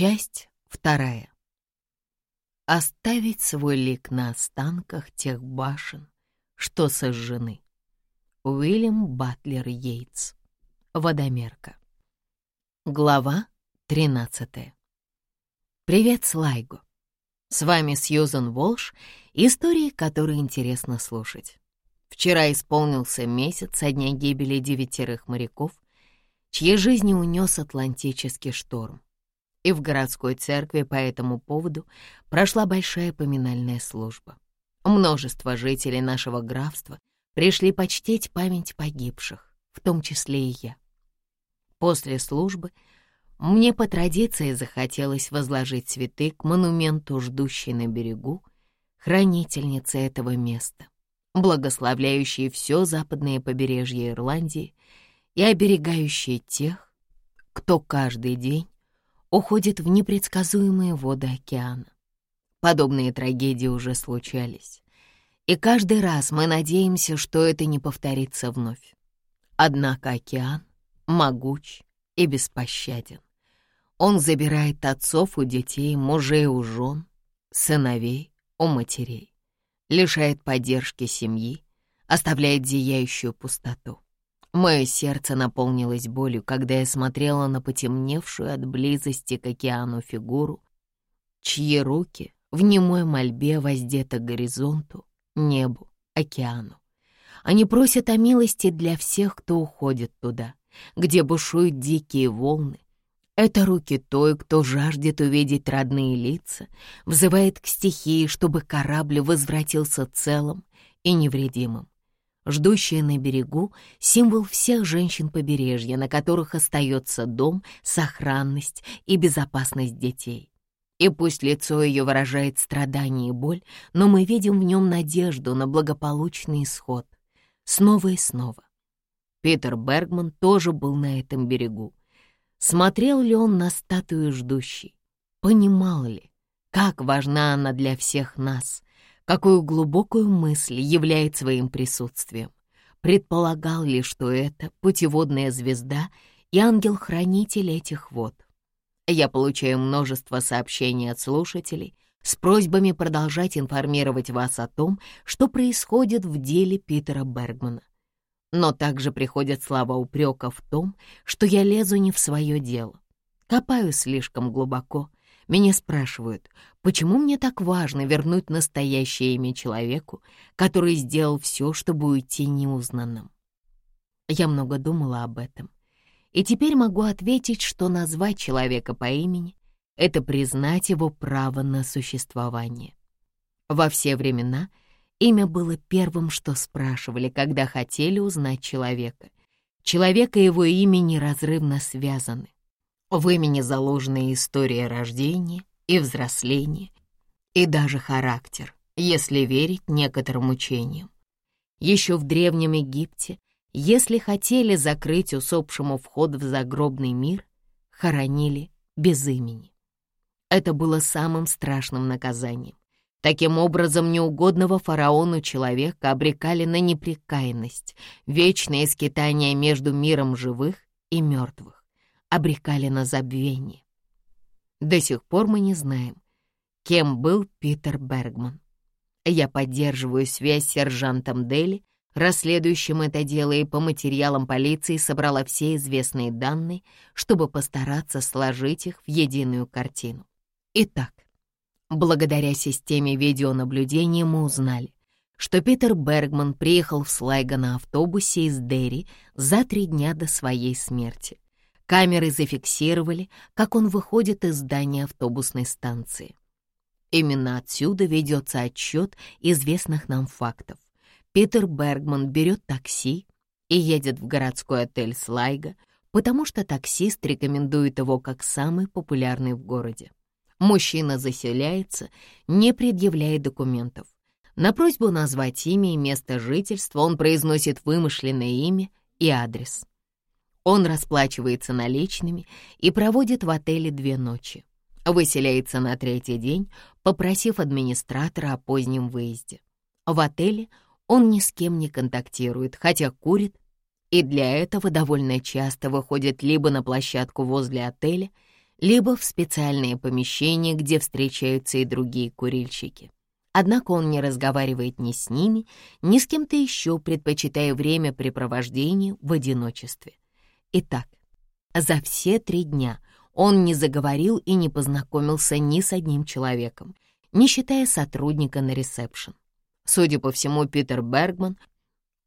Часть вторая. Оставить свой лик на останках тех башен, что сожжены. Уильям Батлер Йейтс. Водомерка. Глава 13. Привет, Слайго. С вами Сьюзан Волш, истории, которые интересно слушать. Вчера исполнился месяц со дня гибели девятерых моряков, чьи жизни унес Атлантический шторм и в городской церкви по этому поводу прошла большая поминальная служба. Множество жителей нашего графства пришли почтить память погибших, в том числе и я. После службы мне по традиции захотелось возложить цветы к монументу, ждущей на берегу, хранительнице этого места, благословляющей все западное побережье Ирландии и оберегающей тех, кто каждый день уходит в непредсказуемые воды океана. Подобные трагедии уже случались, и каждый раз мы надеемся, что это не повторится вновь. Однако океан могуч и беспощаден. Он забирает отцов у детей, мужей у жен, сыновей у матерей, лишает поддержки семьи, оставляет зияющую пустоту. Мое сердце наполнилось болью, когда я смотрела на потемневшую от близости к океану фигуру, чьи руки в немой мольбе воздеты к горизонту, небу, океану. Они просят о милости для всех, кто уходит туда, где бушуют дикие волны. Это руки той, кто жаждет увидеть родные лица, взывает к стихии, чтобы корабль возвратился целым и невредимым. Ждущая на берегу — символ всех женщин побережья, на которых остается дом, сохранность и безопасность детей. И пусть лицо ее выражает страдание и боль, но мы видим в нем надежду на благополучный исход. Снова и снова. Питер Бергман тоже был на этом берегу. Смотрел ли он на статую ждущей? Понимал ли, как важна она для всех нас, какую глубокую мысль являет своим присутствием. Предполагал ли, что это путеводная звезда и ангел-хранитель этих вод. Я получаю множество сообщений от слушателей с просьбами продолжать информировать вас о том, что происходит в деле Питера Бергмана. Но также приходят слова упрека в том, что я лезу не в свое дело, копаю слишком глубоко, меня спрашивают, почему мне так важно вернуть настоящее имя человеку, который сделал все, чтобы уйти неузнанным. Я много думала об этом, и теперь могу ответить, что назвать человека по имени — это признать его право на существование. Во все времена имя было первым, что спрашивали, когда хотели узнать человека. Человек и его имя неразрывно связаны. В имени заложена история рождения и взросления, и даже характер, если верить некоторым учениям. Еще в Древнем Египте, если хотели закрыть усопшему вход в загробный мир, хоронили без имени. Это было самым страшным наказанием. Таким образом, неугодного фараону человека обрекали на непрекаянность, вечное скитание между миром живых и мертвых обрекали на забвение. До сих пор мы не знаем, кем был Питер Бергман. Я поддерживаю связь с сержантом Дели, расследующим это дело, и по материалам полиции собрала все известные данные, чтобы постараться сложить их в единую картину. Итак, благодаря системе видеонаблюдения мы узнали, что Питер Бергман приехал в Слайго на автобусе из Дерри за три дня до своей смерти. Камеры зафиксировали, как он выходит из здания автобусной станции. Именно отсюда ведется отчет известных нам фактов. Питер Бергман берет такси и едет в городской отель Слайга, потому что таксист рекомендует его как самый популярный в городе. Мужчина заселяется, не предъявляя документов. На просьбу назвать имя и место жительства он произносит вымышленное имя и адрес. Он расплачивается наличными и проводит в отеле две ночи. Выселяется на третий день, попросив администратора о позднем выезде. В отеле Он ни с кем не контактирует, хотя курит, и для этого довольно часто выходит либо на площадку возле отеля, либо в специальные помещения, где встречаются и другие курильщики. Однако он не разговаривает ни с ними, ни с кем-то еще, предпочитая времяпрепровождение в одиночестве. Итак, за все три дня он не заговорил и не познакомился ни с одним человеком, не считая сотрудника на ресепшн. Судя по всему, Питер Бергман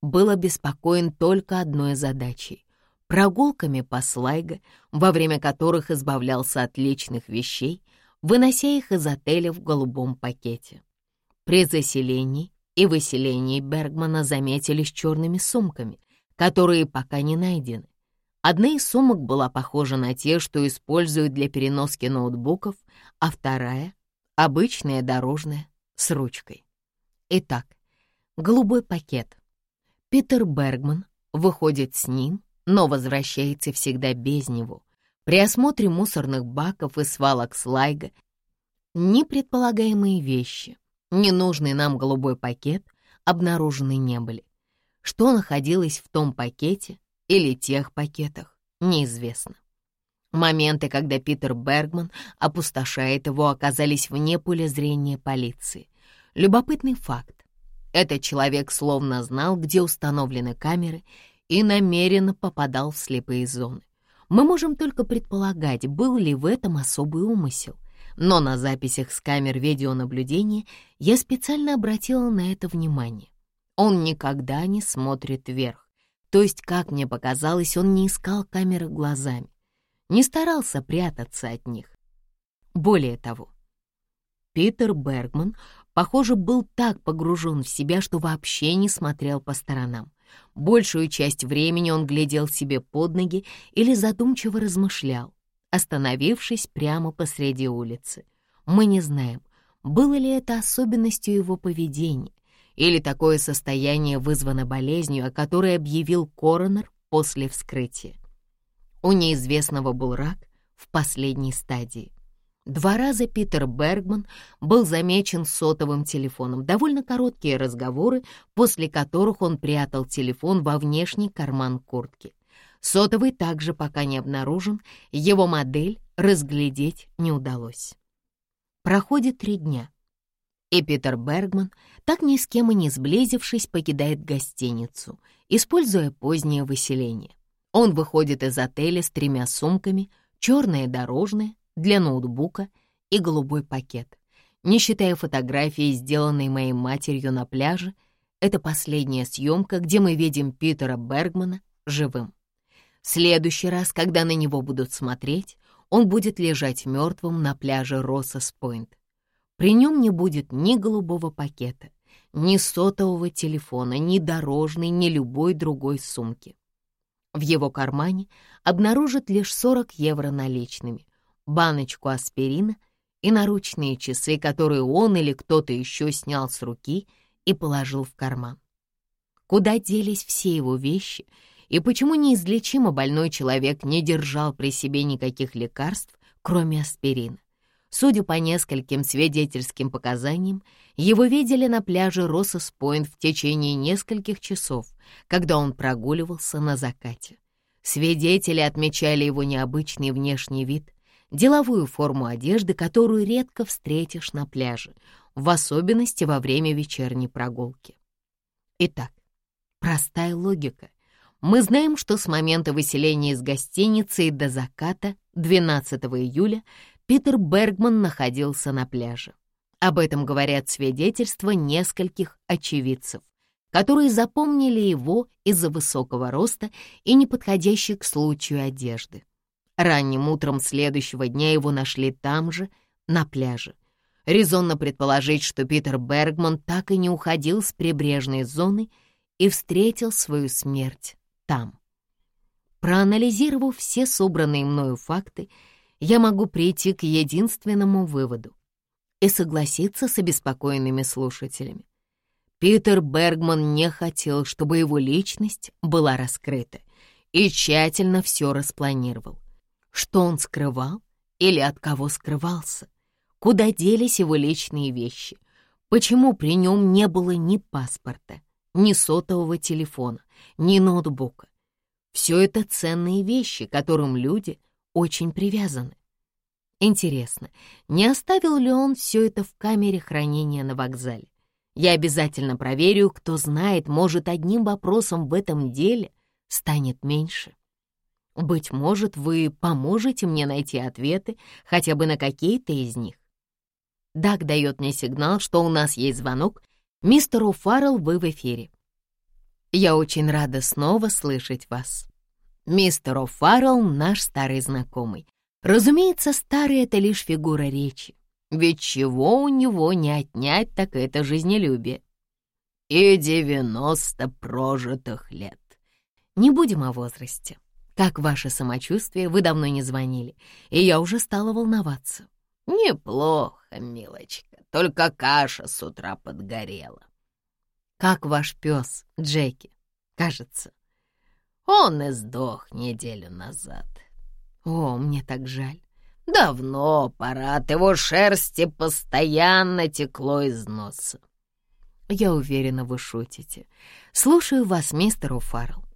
был обеспокоен только одной задачей — прогулками по Слайго, во время которых избавлялся от личных вещей, вынося их из отеля в голубом пакете. При заселении и выселении Бергмана заметились черными сумками, которые пока не найдены. Одна из сумок была похожа на те, что используют для переноски ноутбуков, а вторая — обычная дорожная с ручкой. Итак, голубой пакет. Питер Бергман выходит с ним, но возвращается всегда без него. При осмотре мусорных баков и свалок слайга ни предполагаемые вещи, ненужный нам голубой пакет обнаружены не были. Что находилось в том пакете или тех пакетах, неизвестно. Моменты, когда Питер Бергман опустошает его, оказались вне поля зрения полиции. Любопытный факт. Этот человек словно знал, где установлены камеры, и намеренно попадал в слепые зоны. Мы можем только предполагать, был ли в этом особый умысел. Но на записях с камер видеонаблюдения я специально обратила на это внимание. Он никогда не смотрит вверх. То есть, как мне показалось, он не искал камеры глазами, не старался прятаться от них. Более того, Питер Бергман Похоже, был так погружен в себя, что вообще не смотрел по сторонам. Большую часть времени он глядел себе под ноги или задумчиво размышлял, остановившись прямо посреди улицы. Мы не знаем, было ли это особенностью его поведения, или такое состояние вызвано болезнью, о которой объявил коронер после вскрытия. У неизвестного был рак в последней стадии. Два раза Питер Бергман был замечен сотовым телефоном, довольно короткие разговоры, после которых он прятал телефон во внешний карман куртки. Сотовый также пока не обнаружен, его модель разглядеть не удалось. Проходит три дня, и Питер Бергман, так ни с кем и не сблизившись, покидает гостиницу, используя позднее выселение. Он выходит из отеля с тремя сумками, черная дорожная, для ноутбука и голубой пакет. Не считая фотографии, сделанной моей матерью на пляже, это последняя съемка, где мы видим Питера Бергмана живым. В следующий раз, когда на него будут смотреть, он будет лежать мертвым на пляже Россос-Пойнт. При нем не будет ни голубого пакета, ни сотового телефона, ни дорожной, ни любой другой сумки. В его кармане обнаружат лишь 40 евро наличными, баночку аспирина и наручные часы, которые он или кто-то еще снял с руки и положил в карман. Куда делись все его вещи и почему неизлечимо больной человек не держал при себе никаких лекарств, кроме аспирина? Судя по нескольким свидетельским показаниям, его видели на пляже Россос-Пойнт в течение нескольких часов, когда он прогуливался на закате. Свидетели отмечали его необычный внешний вид, деловую форму одежды, которую редко встретишь на пляже, в особенности во время вечерней прогулки. Итак, простая логика. Мы знаем, что с момента выселения из гостиницы до заката 12 июля Питер Бергман находился на пляже. Об этом говорят свидетельства нескольких очевидцев, которые запомнили его из-за высокого роста и неподходящей к случаю одежды. Ранним утром следующего дня его нашли там же, на пляже. Резонно предположить, что Питер Бергман так и не уходил с прибрежной зоны и встретил свою смерть там. Проанализировав все собранные мною факты, я могу прийти к единственному выводу и согласиться с обеспокоенными слушателями. Питер Бергман не хотел, чтобы его личность была раскрыта, и тщательно все распланировал. Что он скрывал или от кого скрывался? Куда делись его личные вещи? Почему при нем не было ни паспорта, ни сотового телефона, ни ноутбука. Все это ценные вещи, к которым люди очень привязаны. Интересно, не оставил ли он все это в камере хранения на вокзале? Я обязательно проверю, кто знает, может, одним вопросом в этом деле станет меньше. Быть может, вы поможете мне найти ответы хотя бы на какие-то из них. Даг дает мне сигнал, что у нас есть звонок. Мистер О'Фаррелл, вы в эфире. Я очень рада снова слышать вас. Мистер О'Фаррелл — наш старый знакомый. Разумеется, старый — это лишь фигура речи. Ведь чего у него не отнять, так это жизнелюбие. И девяносто прожитых лет. Не будем о возрасте. Как ваше самочувствие? Вы давно не звонили, и я уже стала волноваться. Неплохо, милочка, только каша с утра подгорела. Как ваш пес, Джеки? Кажется. Он и сдох неделю назад. О, мне так жаль. Давно пора, от его шерсти постоянно текло из носа. Я уверена, вы шутите. Слушаю вас, мистер Уфарл.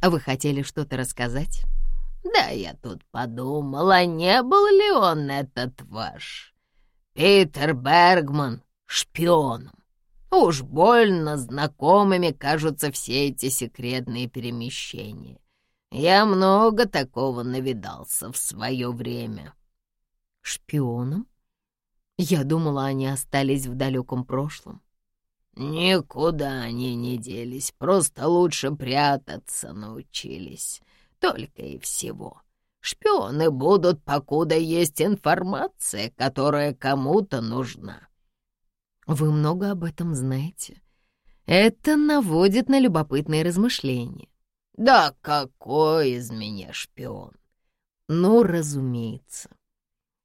А вы хотели что-то рассказать? Да я тут подумала, не был ли он этот ваш Питер Бергман шпионом? Уж больно знакомыми кажутся все эти секретные перемещения. Я много такого навидался в свое время. Шпионом? Я думала, они остались в далеком прошлом. Никуда они не делись, просто лучше прятаться научились. Только и всего. Шпионы будут, покуда есть информация, которая кому-то нужна. Вы много об этом знаете. Это наводит на любопытные размышления. Да какой из меня шпион? Ну, разумеется.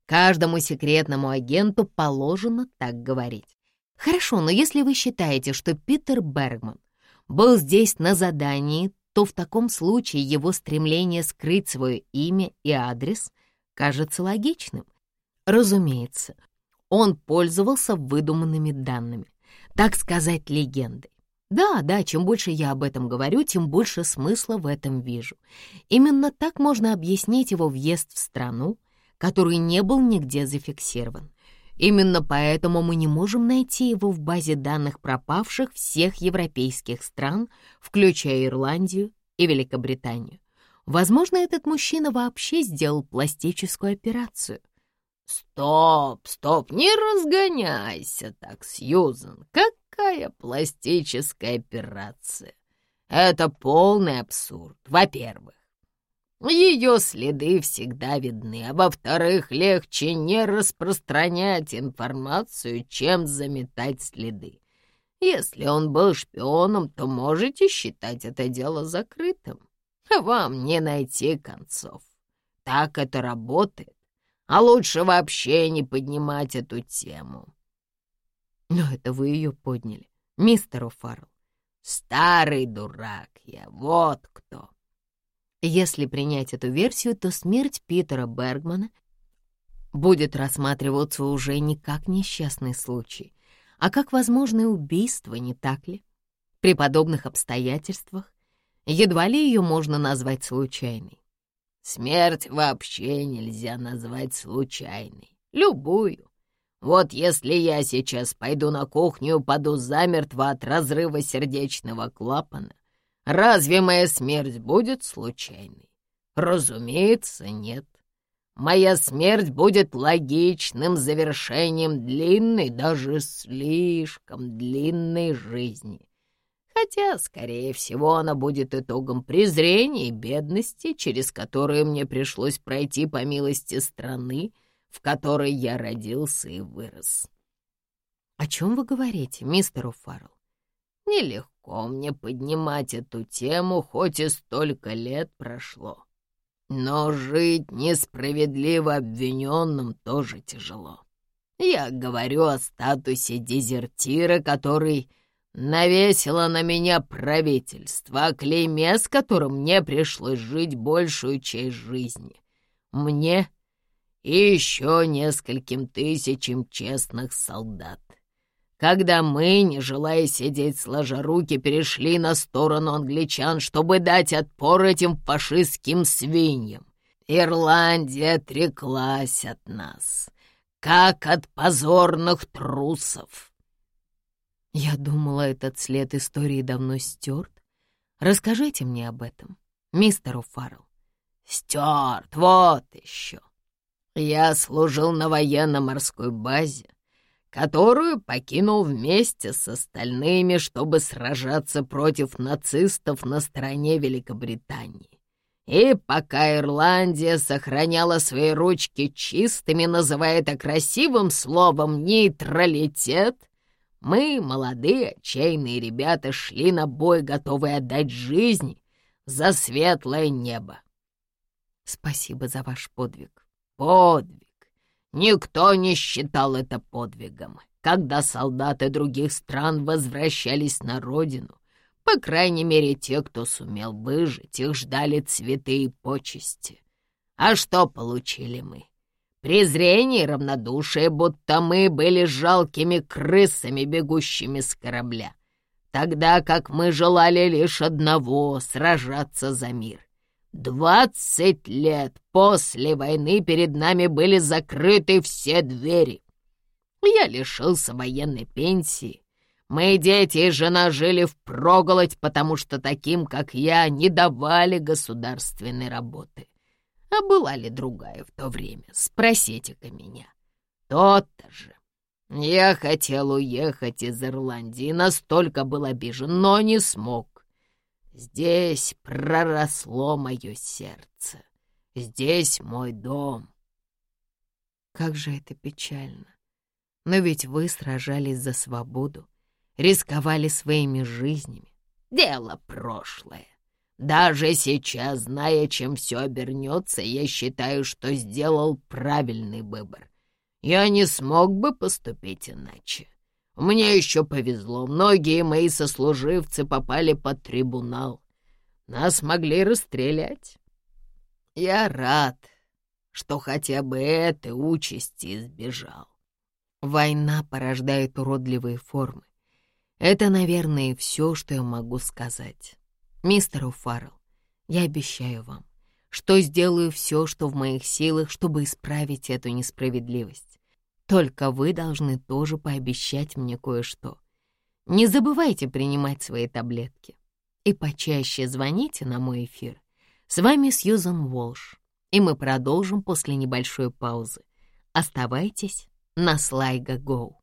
Каждому секретному агенту положено так говорить. Хорошо, но если вы считаете, что Питер Бергман был здесь на задании, то в таком случае его стремление скрыть свое имя и адрес кажется логичным. Разумеется, он пользовался выдуманными данными, так сказать, легендой. Да, да, чем больше я об этом говорю, тем больше смысла в этом вижу. Именно так можно объяснить его въезд в страну, который не был нигде зафиксирован. Именно поэтому мы не можем найти его в базе данных пропавших всех европейских стран, включая Ирландию и Великобританию. Возможно, этот мужчина вообще сделал пластическую операцию. «Стоп, стоп, не разгоняйся так, Сьюзен. Какая пластическая операция? Это полный абсурд, во-первых. Ее следы всегда видны, а во-вторых, легче не распространять информацию, чем заметать следы. Если он был шпионом, то можете считать это дело закрытым. Вам не найти концов. Так это работает. А лучше вообще не поднимать эту тему. Но это вы ее подняли, мистер О'Фаррелл. Старый дурак я, вот кто. Если принять эту версию, то смерть Питера Бергмана будет рассматриваться уже не как несчастный случай, а как возможное убийство, не так ли? При подобных обстоятельствах едва ли ее можно назвать случайной. Смерть вообще нельзя назвать случайной. Любую. Вот если я сейчас пойду на кухню и замертво от разрыва сердечного клапана, Разве моя смерть будет случайной? Разумеется, нет. Моя смерть будет логичным завершением длинной, даже слишком длинной жизни. Хотя, скорее всего, она будет итогом презрения и бедности, через которые мне пришлось пройти по милости страны, в которой я родился и вырос. — О чем вы говорите, мистер Уфаррелл? — Нелегко Мне поднимать эту тему, хоть и столько лет прошло. Но жить несправедливо обвиненным тоже тяжело. Я говорю о статусе дезертира, который навесило на меня правительство, о клейме, с которым мне пришлось жить большую часть жизни. Мне и еще нескольким тысячам честных солдат. Когда мы, не желая сидеть сложа руки, перешли на сторону англичан, чтобы дать отпор этим фашистским свиньям. Ирландия отреклась от нас, как от позорных трусов. Я думала, этот след истории давно стерт. Расскажите мне об этом, мистер О'Фаррелл. Стерт, вот еще. Я служил на военно-морской базе, которую покинул вместе с остальными, чтобы сражаться против нацистов на стороне Великобритании. И пока Ирландия сохраняла свои ручки чистыми, называя это красивым словом «нейтралитет», мы, молодые, отчаянные ребята, шли на бой, готовые отдать жизнь за светлое небо. Спасибо за ваш подвиг. Подвиг. Никто не считал это подвигом. Когда солдаты других стран возвращались на родину, по крайней мере, те, кто сумел выжить, их ждали цветы и почести. А что получили мы? Презрение и равнодушие, будто мы были жалкими крысами, бегущими с корабля, тогда как мы желали лишь одного — сражаться за мир. Двадцать лет после войны перед нами были закрыты все двери. Я лишился военной пенсии, Мои дети и жена жили впроголодь, потому что таким, как я, не давали государственной работы. А была ли другая в то время? Спросите-ка меня. Тот-то же. Я хотел уехать из Ирландии, настолько был обижен, но не смог. Здесь проросло мое сердце. Здесь мой дом. Как же это печально. Но ведь вы сражались за свободу рисковали своими жизнями. Дело прошлое. Даже сейчас, зная, чем все обернется, я считаю, что сделал правильный выбор. Я не смог бы поступить иначе. Мне еще повезло, многие мои сослуживцы попали под трибунал. Нас могли расстрелять. Я рад, что хотя бы этой участи избежал. Война порождает уродливые формы. Это, наверное, все, что я могу сказать. Мистер О'Фаррелл, я обещаю вам, что сделаю все, что в моих силах, чтобы исправить эту несправедливость. Только вы должны тоже пообещать мне кое-что. Не забывайте принимать свои таблетки. И почаще звоните на мой эфир. С вами Сьюзан Уолш, и мы продолжим после небольшой паузы. Оставайтесь на Слайга Гоу.